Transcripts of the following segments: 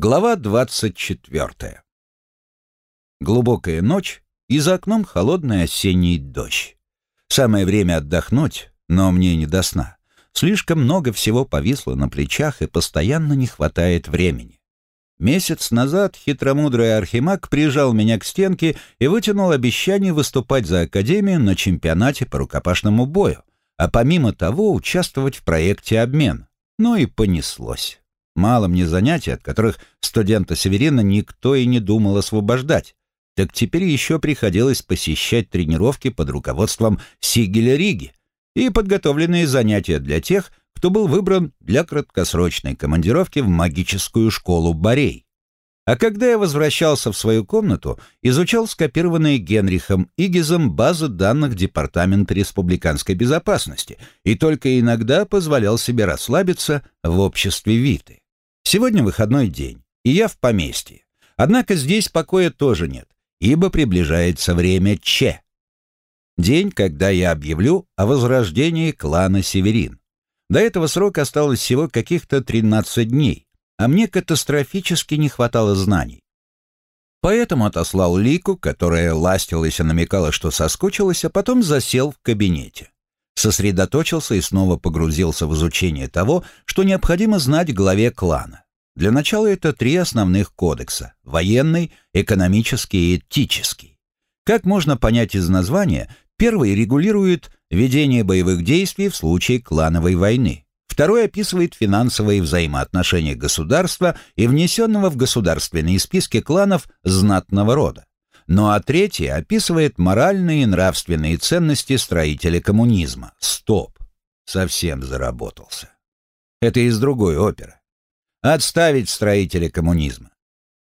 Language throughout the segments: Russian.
Глава 24. Глубокая ночь, и за окном холодный осенний дождь. Самое время отдохнуть, но мне не до сна. Слишком много всего повисло на плечах, и постоянно не хватает времени. Месяц назад хитромудрый архимаг прижал меня к стенке и вытянул обещание выступать за Академию на чемпионате по рукопашному бою, а помимо того участвовать в проекте «Обмен». Ну и понеслось. Мало мне занятий, от которых студента Северина никто и не думал освобождать. Так теперь еще приходилось посещать тренировки под руководством Сигеля Риги и подготовленные занятия для тех, кто был выбран для краткосрочной командировки в магическую школу Борей. А когда я возвращался в свою комнату, изучал скопированные Генрихом Игизом базы данных Департамента республиканской безопасности и только иногда позволял себе расслабиться в обществе Виты. Сегодня выходной день, и я в поместье. Однако здесь покоя тоже нет, ибо приближается время Че. День, когда я объявлю о возрождении клана Северин. До этого срока осталось всего каких-то 13 дней, а мне катастрофически не хватало знаний. Поэтому отослал Лику, которая ластилась и намекала, что соскучилась, а потом засел в кабинете сосредоточился и снова погрузился в изучение того, что необходимо знать главе клана. Для начала это три основных кодекса – военный, экономический и этический. Как можно понять из названия, первый регулирует ведение боевых действий в случае клановой войны. Второй описывает финансовые взаимоотношения государства и внесенного в государственные списки кланов знатного рода. Ну а третье описывает моральные и нравственные ценности строителя коммунизма. Стоп. Совсем заработался. Это из другой оперы. Отставить строителя коммунизма.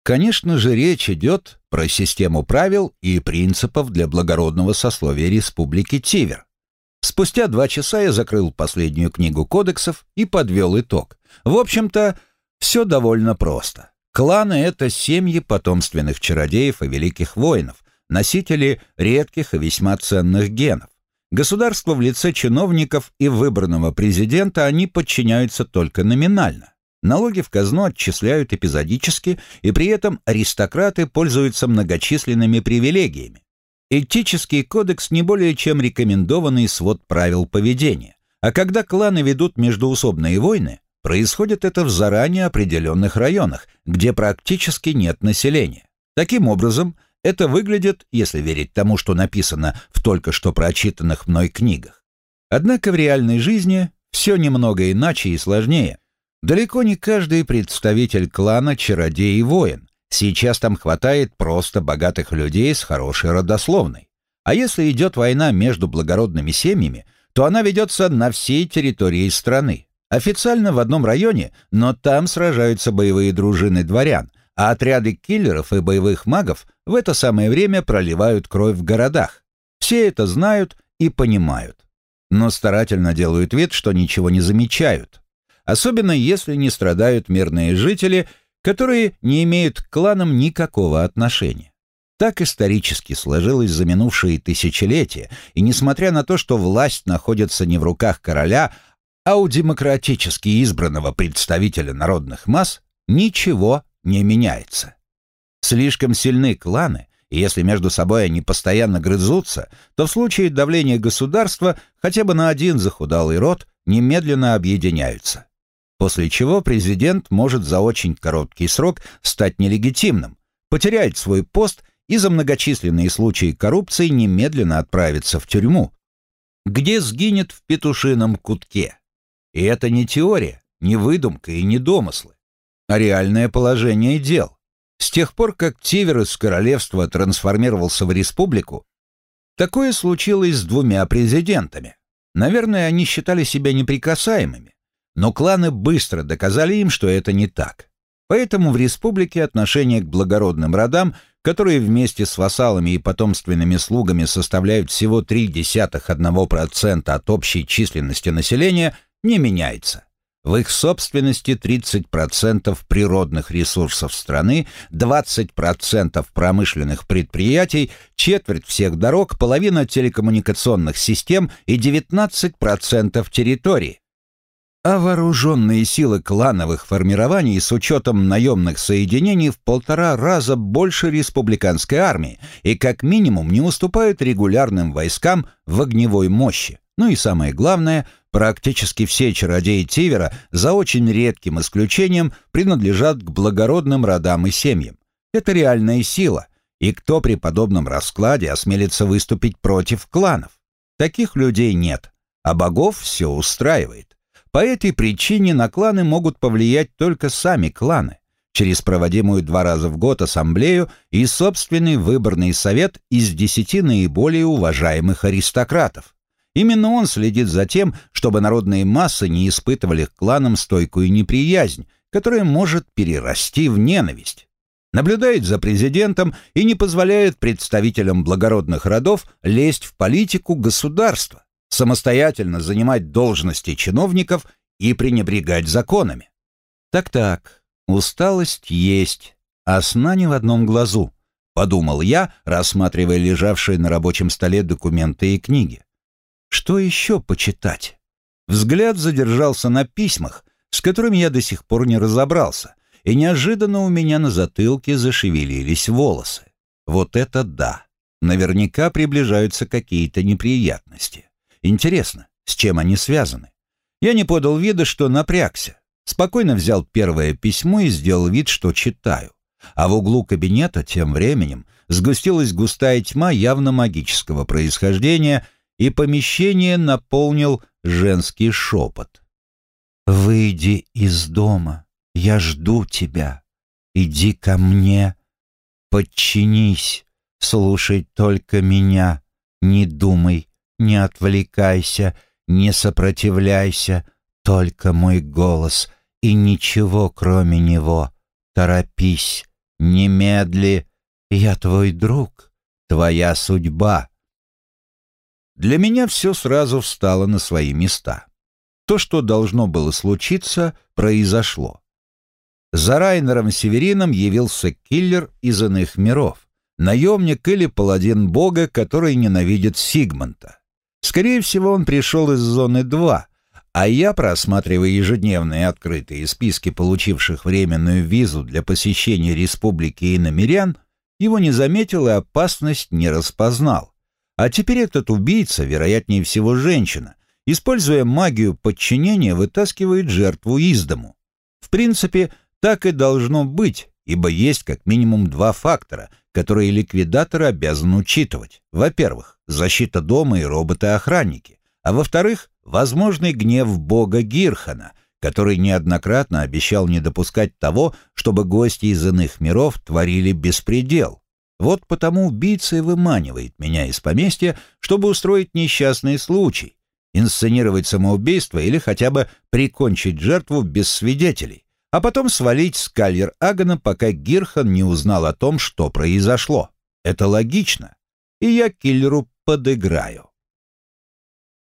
Конечно же, речь идет про систему правил и принципов для благородного сословия Республики Тивер. Спустя два часа я закрыл последнюю книгу кодексов и подвел итог. В общем-то, все довольно просто. Кланы — это семьи потомственных чародеев и великих воинов, носители редких и весьма ценных генов. Государство в лице чиновников и выбранного президента они подчиняются только номинально. Налоги в казну отчисляют эпизодически, и при этом аристократы пользуются многочисленными привилегиями. Этический кодекс не более чем рекомендованный свод правил поведения. А когда кланы ведут междуусобные войны, Происходит это в заранее определенных районах, где практически нет населения. Таким образом, это выглядит, если верить тому, что написано в только что прочитанных мной книгах. Однако в реальной жизни все немного иначе и сложнее. Далеко не каждый представитель клана чародей и воин. Сейчас там хватает просто богатых людей с хорошей родословной. А если идет война между благородными семьями, то она ведется на всей территории страны. Официально в одном районе, но там сражаются боевые дружины дворян, а отряды киллеров и боевых магов в это самое время проливают кровь в городах. Все это знают и понимают, но старательно делают вид, что ничего не замечают. Особенно если не страдают мирные жители, которые не имеют к кланам никакого отношения. Так исторически сложилось за минувшие тысячелетия, и несмотря на то, что власть находится не в руках короля, а у демократически избранного представителя народных масс ничего не меняется. Слишком сильны кланы, и если между собой они постоянно грызутся, то в случае давления государства хотя бы на один захудалый род немедленно объединяются. После чего президент может за очень короткий срок стать нелегитимным, потерять свой пост и за многочисленные случаи коррупции немедленно отправиться в тюрьму, где сгинет в петушином кутке. И это не теория, не выдумка и не домыслы, а реальное положение дел. С тех пор, как Тивер из королевства трансформировался в республику, такое случилось с двумя президентами. Наверное, они считали себя неприкасаемыми, но кланы быстро доказали им, что это не так. Поэтому в республике отношение к благородным родам, которые вместе с вассалами и потомственными слугами составляют всего 0,3% от общей численности населения, не меняется. В их собственности 30% природных ресурсов страны, 20% промышленных предприятий, четверть всех дорог, половина телекоммуникационных систем и 19% территории. а вооруженные силы клановых формирований с учетом наемных соединений в полтора раза больше республиканской армии и как минимум не уступают регулярным войскам в огневой мощи. Ну и самое главное, практически все чародеи Тивера, за очень редким исключением, принадлежат к благородным родам и семьям. Это реальная сила, и кто при подобном раскладе осмелится выступить против кланов? Таких людей нет, а богов все устраивает. По этой причине на кланы могут повлиять только сами кланы, через проводимую два раза в год ассамблею и собственный выборный совет из десяти наиболее уважаемых аристократов. Именно он следит за тем, чтобы народные массы не испытывали к кланам стойкую неприязнь, которая может перерасти в ненависть. Наблюдает за президентом и не позволяет представителям благородных родов лезть в политику государства самостоятельно занимать должности чиновников и пренебрегать законами. Так-так, усталость есть, а сна не в одном глазу, подумал я, рассматривая лежавшие на рабочем столе документы и книги. Что еще почитать? Взгляд задержался на письмах, с которыми я до сих пор не разобрался, и неожиданно у меня на затылке зашевелились волосы. Вот это да! Наверняка приближаются какие-то неприятности. Интересно, с чем они связаны? Я не подал вида, что напрягся. Спокойно взял первое письмо и сделал вид, что читаю. А в углу кабинета тем временем сгустилась густая тьма явно магического происхождения, и помещение наполнил женский шепот. «Выйди из дома, я жду тебя. Иди ко мне, подчинись, слушай только меня, не думай не отвлекайся, не сопротивляйся, только мой голос и ничего кроме него. Торопись, немедли, я твой друг, твоя судьба. Для меня все сразу встало на свои места. То, что должно было случиться, произошло. За Райнером Северином явился киллер из иных миров, наемник или паладин бога, который ненавидит Сигмонта. Скорее всего, он пришел из зоны 2, а я, просматривая ежедневные открытые списки получивших временную визу для посещения республики иномерян, его не заметил и опасность не распознал. А теперь этот убийца, вероятнее всего женщина, используя магию подчинения, вытаскивает жертву из дому. В принципе, так и должно быть, ибо есть как минимум два фактора, которые ликвидаторы обязаны учитывать. Во-первых, защита дома и роботы-охранники, а во-вторых, возможный гнев бога Гирхана, который неоднократно обещал не допускать того, чтобы гости из иных миров творили беспредел. Вот потому убийца и выманивает меня из поместья, чтобы устроить несчастный случай, инсценировать самоубийство или хотя бы прикончить жертву без свидетелей а потом свалить с Кальер Агана, пока Гирхан не узнал о том, что произошло. Это логично, и я киллеру подыграю.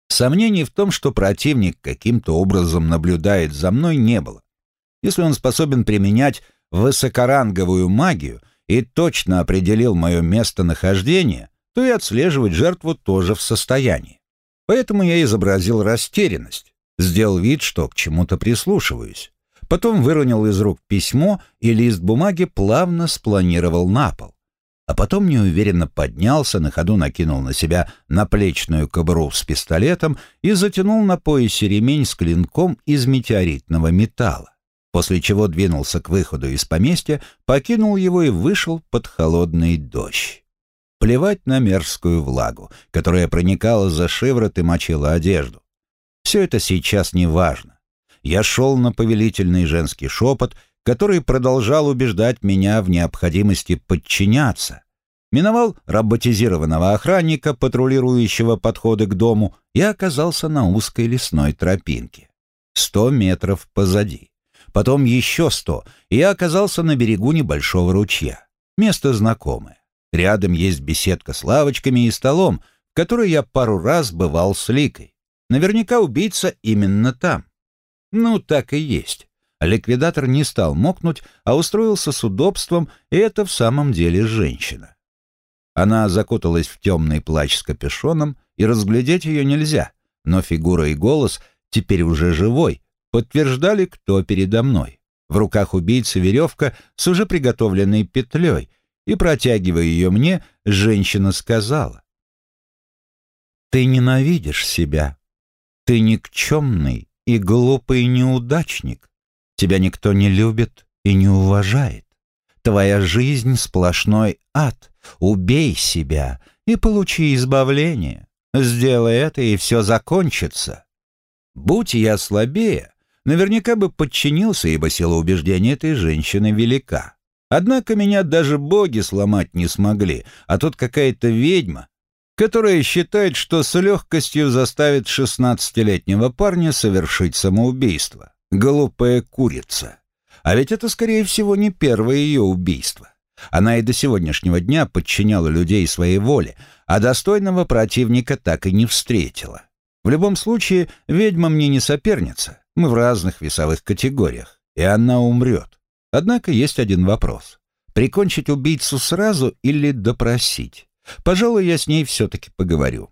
Сомнений в том, что противник каким-то образом наблюдает за мной, не было. Если он способен применять высокоранговую магию и точно определил мое местонахождение, то и отслеживать жертву тоже в состоянии. Поэтому я изобразил растерянность, сделал вид, что к чему-то прислушиваюсь. Потом выронил из рук письмо, и лист бумаги плавно спланировал на пол. А потом неуверенно поднялся, на ходу накинул на себя наплечную кобуру с пистолетом и затянул на поясе ремень с клинком из метеоритного металла. После чего двинулся к выходу из поместья, покинул его и вышел под холодный дождь. Плевать на мерзкую влагу, которая проникала за шиворот и мочила одежду. Все это сейчас не важно я шел на повелительный женский шепот, который продолжал убеждать меня в необходимости подчиняться. Миновал роботизированного охранника, патрулирующего подходы к дому, и оказался на узкой лесной тропинке. Сто метров позади. Потом еще сто, и я оказался на берегу небольшого ручья. Место знакомое. Рядом есть беседка с лавочками и столом, в которой я пару раз бывал с Ликой. Наверняка убийца именно там. Ну, так и есть. Ликвидатор не стал мокнуть, а устроился с удобством, и это в самом деле женщина. Она закуталась в темный плащ с капюшоном, и разглядеть ее нельзя, но фигура и голос, теперь уже живой, подтверждали, кто передо мной. В руках убийцы веревка с уже приготовленной петлей, и, протягивая ее мне, женщина сказала. «Ты ненавидишь себя. Ты никчемный и глупый неудачник. Тебя никто не любит и не уважает. Твоя жизнь — сплошной ад. Убей себя и получи избавление. Сделай это, и все закончится. Будь я слабее, наверняка бы подчинился, ибо сила убеждения этой женщины велика. Однако меня даже боги сломать не смогли, а тут какая-то ведьма, которая считает, что с легкостью заставит шестнадцатилетнего парня совершить самоубийство. Глупая курица. А ведь это, скорее всего, не первое ее убийство. Она и до сегодняшнего дня подчиняла людей своей воле, а достойного противника так и не встретила. В любом случае, ведьма мне не соперница, мы в разных весовых категориях, и она умрет. Однако есть один вопрос. Прикончить убийцу сразу или допросить? Пожалуй, я с ней все-таки поговорю.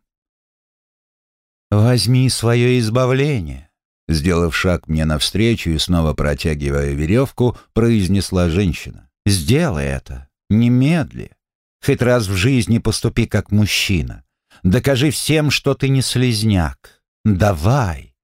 «Возьми свое избавление», — сделав шаг мне навстречу и снова протягивая веревку, произнесла женщина. «Сделай это, немедли. Хоть раз в жизни поступи как мужчина. Докажи всем, что ты не слезняк. Давай».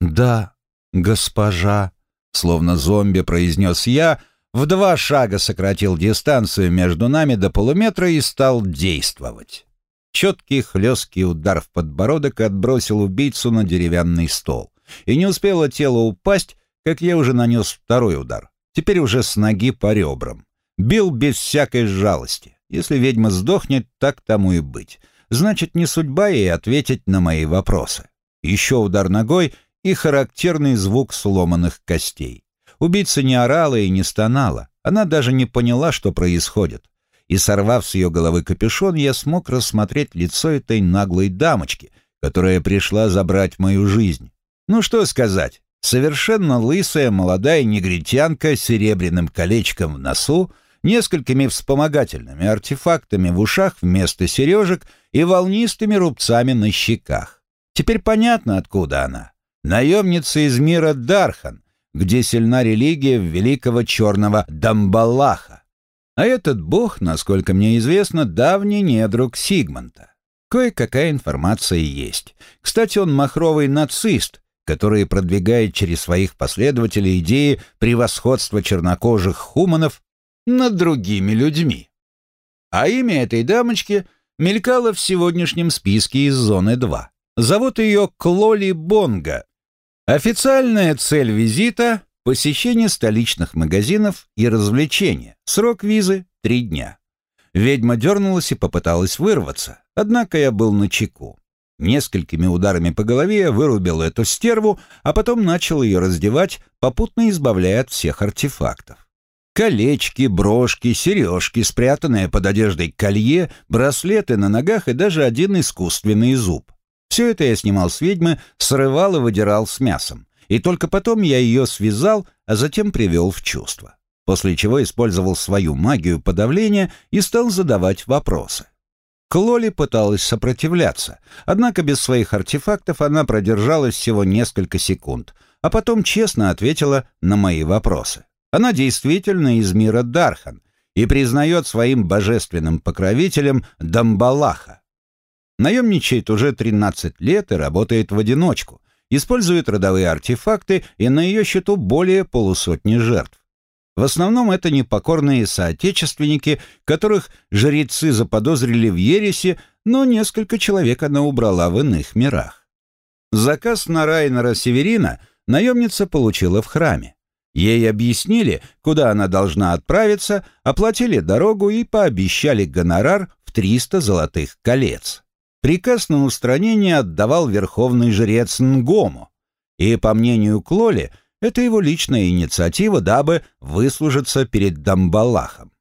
«Да, госпожа», — словно зомби произнес я, — в два шага сократил дистанцию между нами до полуметра и стал действовать. Четкий хлесткий удар в подбородок отбросил убийцу на деревянный стол. И не успело тело упасть, как я уже нанес второй удар. Теперь уже с ноги по ребрам. Бил без всякой жалости. Если ведьма сдохнет, так тому и быть. Значит, не судьба ей ответить на мои вопросы. Еще удар ногой и характерный звук сломанных костей. Убийца не орала и не стонала. Она даже не поняла, что происходит. И, сорвав с ее головы капюшон, я смог рассмотреть лицо этой наглой дамочки, которая пришла забрать мою жизнь. Ну что сказать, совершенно лысая молодая негритянка с серебряным колечком в носу, несколькими вспомогательными артефактами в ушах вместо сережек и волнистыми рубцами на щеках. Теперь понятно, откуда она. Наемница из мира Дархан, где сильна религия великого черного Дамбалаха. А этот бог, насколько мне известно, давний недруг Сигмонта. Кое-какая информация есть. Кстати, он махровый нацист, который продвигает через своих последователей идеи превосходства чернокожих хуманов над другими людьми. А имя этой дамочки мелькало в сегодняшнем списке из зоны 2. Зовут ее Клоли Бонга, Официальная цель визита – посещение столичных магазинов и развлечения. Срок визы – три дня. Ведьма дернулась и попыталась вырваться, однако я был на чеку. Несколькими ударами по голове я вырубил эту стерву, а потом начал ее раздевать, попутно избавляя от всех артефактов. Колечки, брошки, сережки, спрятанные под одеждой колье, браслеты на ногах и даже один искусственный зуб. Все это я снимал с ведьмы, срывал и выдирал с мясом. И только потом я ее связал, а затем привел в чувство. После чего использовал свою магию подавления и стал задавать вопросы. Клоли пыталась сопротивляться, однако без своих артефактов она продержалась всего несколько секунд, а потом честно ответила на мои вопросы. Она действительно из мира Дархан и признает своим божественным покровителем Дамбалаха, Наемничает уже 13 лет и работает в одиночку, использует родовые артефакты, и на ее счету более полусотни жертв. В основном это непокорные соотечественники, которых жрецы заподозрили в ересе, но несколько человек она убрала в иных мирах. Заказ на Райнера Северина наемница получила в храме. Ей объяснили, куда она должна отправиться, оплатили дорогу и пообещали гонорар в 300 золотых колец. Приказ на устранение отдавал верховный жрец Нгому, и, по мнению Клоли, это его личная инициатива, дабы выслужиться перед Дамбалахом.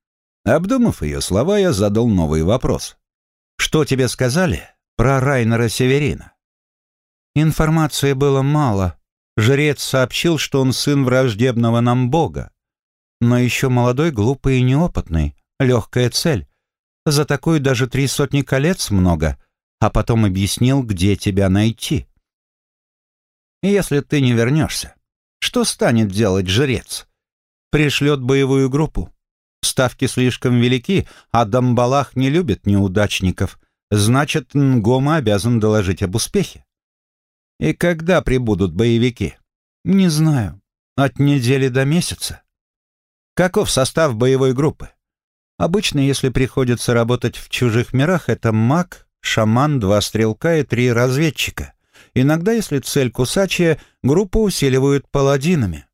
Обдумав ее слова, я задал новый вопрос. «Что тебе сказали про Райнера Северина?» Информации было мало. Жрец сообщил, что он сын враждебного нам бога. Но еще молодой, глупый и неопытный. Легкая цель. За такую даже три сотни колец много — а потом объяснил, где тебя найти. Если ты не вернешься, что станет делать жрец? Пришлет боевую группу. Ставки слишком велики, а Дамбалах не любит неудачников. Значит, Нгома обязан доложить об успехе. И когда прибудут боевики? Не знаю. От недели до месяца. Каков состав боевой группы? Обычно, если приходится работать в чужих мирах, это маг, шаман, два стрелка и три разведчика. Иногда, если цель кусачая, группу усиливают паладинами.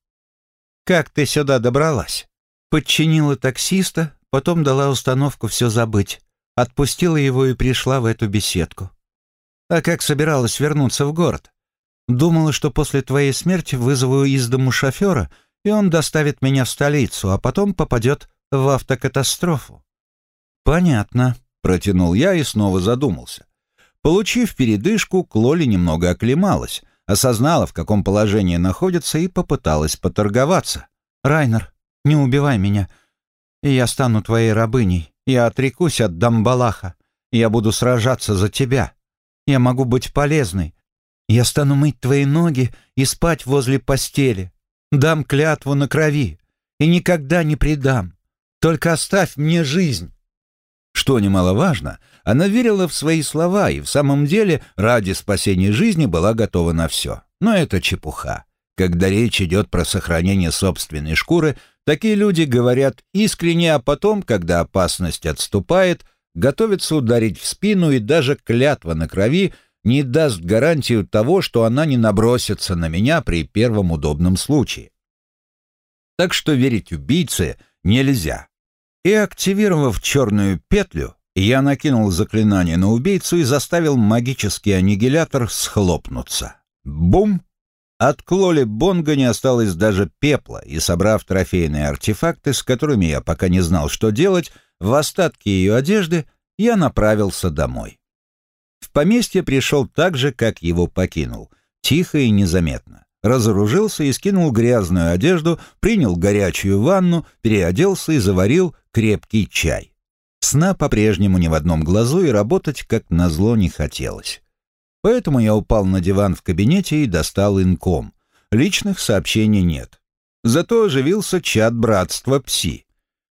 Как ты сюда добралась? Подчинила таксиста, потом дала установку все забыть. Отпустила его и пришла в эту беседку. А как собиралась вернуться в город? Думала, что после твоей смерти вызову из дому шофера, и он доставит меня в столицу, а потом попадет в автокатастрофу. Понятно, протянул я и снова задумался. Получив передышку, Клоли немного оклемалась, осознала, в каком положении находится, и попыталась поторговаться. «Райнер, не убивай меня, и я стану твоей рабыней. Я отрекусь от Дамбалаха. Я буду сражаться за тебя. Я могу быть полезной. Я стану мыть твои ноги и спать возле постели. Дам клятву на крови и никогда не предам. Только оставь мне жизнь». Что немаловажно, она верила в свои слова и в самом деле ради спасения жизни была готова на все. Но это чепуха. Когда речь идет про сохранение собственной шкуры, такие люди говорят искренне, а потом, когда опасность отступает, готовятся ударить в спину и даже клятва на крови не даст гарантию того, что она не набросится на меня при первом удобном случае. Так что верить убийце нельзя. И активировав черную петлю, я накинул заклинание на убийцу и заставил магический аннигилятор схлопнуться. Бум! От Клоли Бонга не осталось даже пепла, и, собрав трофейные артефакты, с которыми я пока не знал, что делать, в остатки ее одежды я направился домой. В поместье пришел так же, как его покинул, тихо и незаметно разоружился и скинул грязную одежду, принял горячую ванну, переоделся и заварил крепкий чай. Сна по-прежнему ни в одном глазу и работать, как назло, не хотелось. Поэтому я упал на диван в кабинете и достал инком. Личных сообщений нет. Зато оживился чат братства ПСИ.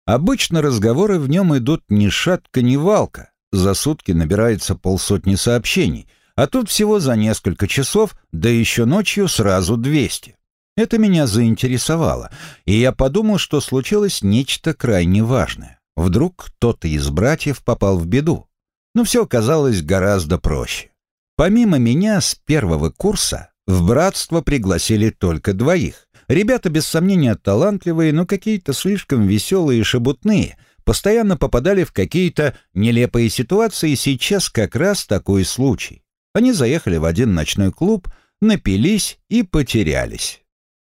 Обычно разговоры в нем идут ни шатка, ни валка. За сутки набирается полсотни сообщений — а тут всего за несколько часов, да еще ночью сразу 200. Это меня заинтересовало, и я подумал, что случилось нечто крайне важное. Вдруг кто-то из братьев попал в беду. Но все оказалось гораздо проще. Помимо меня с первого курса в братство пригласили только двоих. Ребята, без сомнения, талантливые, но какие-то слишком веселые и шебутные, постоянно попадали в какие-то нелепые ситуации, и сейчас как раз такой случай. Они заехали в один ночной клуб, напились и потерялись.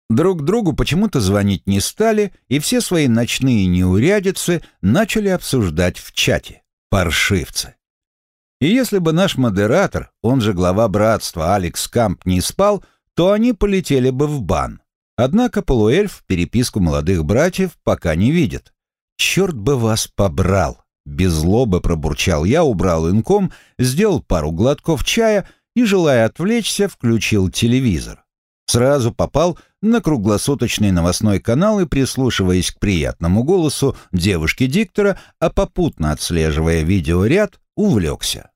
Друг другу почему-то звонить не стали, и все свои ночные неурядицы начали обсуждать в чате. Паршивцы. И если бы наш модератор, он же глава братства Алекс Камп, не спал, то они полетели бы в бан. Однако полуэльф переписку молодых братьев пока не видит. «Черт бы вас побрал!» Без злобы пробурчал я, убрал инком, сделал пару глотков чая и, желая отвлечься, включил телевизор. Сразу попал на круглосуточный новостной канал и, прислушиваясь к приятному голосу девушки-диктора, а попутно отслеживая видеоряд, увлекся.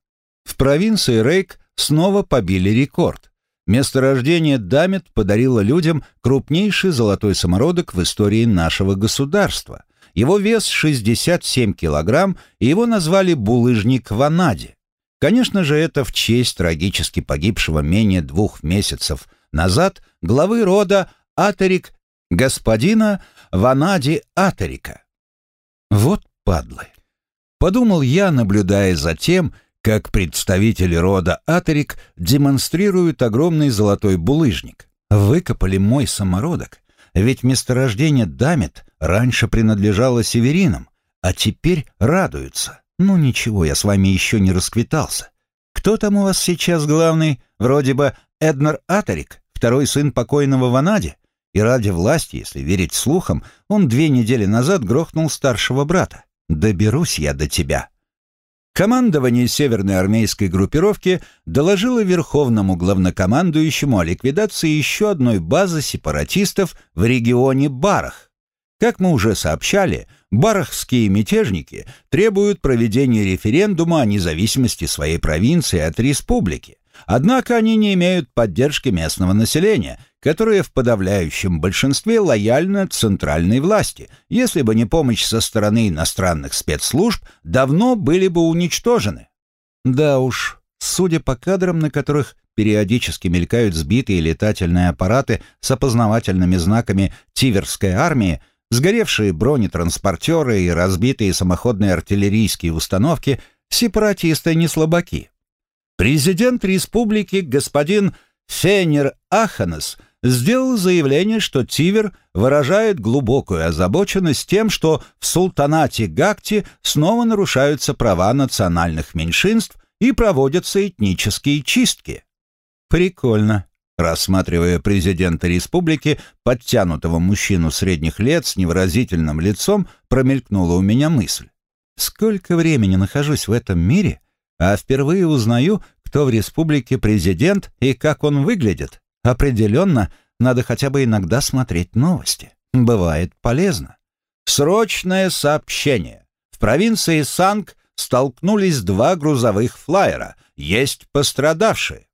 В провинции Рейк снова побили рекорд. Месторождение Дамет подарило людям крупнейший золотой самородок в истории нашего государства — его вес 67 килограмм, и его назвали «булыжник Ванади». Конечно же, это в честь трагически погибшего менее двух месяцев назад главы рода Атерик, господина Ванади Атерика. Вот падлы. Подумал я, наблюдая за тем, как представители рода Атерик демонстрируют огромный золотой булыжник. Выкопали мой самородок. Ведь месторождение Дамит раньше принадлежало северинам, а теперь радуются. Ну ничего, я с вами еще не расквитался. Кто там у вас сейчас главный? Вроде бы Эднар Атарик, второй сын покойного Ванади. И ради власти, если верить слухам, он две недели назад грохнул старшего брата. Доберусь я до тебя. Командование Северной армейской группировки доложило Верховному главнокомандующему о ликвидации еще одной базы сепаратистов в регионе Барах. Как мы уже сообщали, барахские мятежники требуют проведения референдума о независимости своей провинции от республики. Однако они не имеют поддержки местного населения, которое в подавляющем большинстве лояльно центральной власти. Если бы не помощь со стороны иностранных спецслужб, давно были бы уничтожены. Да уж, судя по кадрам, на которых периодически мелькают сбитые летательные аппараты с опознавательными знаками Тиверской армии, сгоревшие бронетранспортеры и разбитые самоходные артиллерийские установки, сепаратисты не слабаки. Президент республики господин Фенер Аханес сделал заявление, что Тивер выражает глубокую озабоченность тем, что в султанате Гакти снова нарушаются права национальных меньшинств и проводятся этнические чистки. Прикольно. Рассматривая президента республики, подтянутого мужчину средних лет с невыразительным лицом, промелькнула у меня мысль. Сколько времени нахожусь в этом мире, а впервые узнаю, кто в республике президент и как он выглядит. Определенно, надо хотя бы иногда смотреть новости. Бывает полезно. Срочное сообщение. В провинции Санг столкнулись два грузовых флайера. Есть пострадавшие.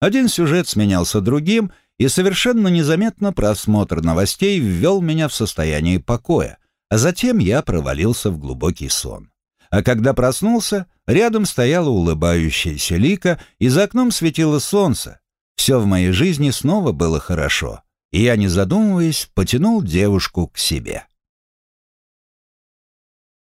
Один сюжет сменялся другим, и совершенно незаметно просмотр новостей ввел меня в состояние покоя, а затем я провалился в глубокий сон. А когда проснулся, рядом стояла улыбающаяся Лика, и за окном светило солнце. Все в моей жизни снова было хорошо, и я, не задумываясь, потянул девушку к себе.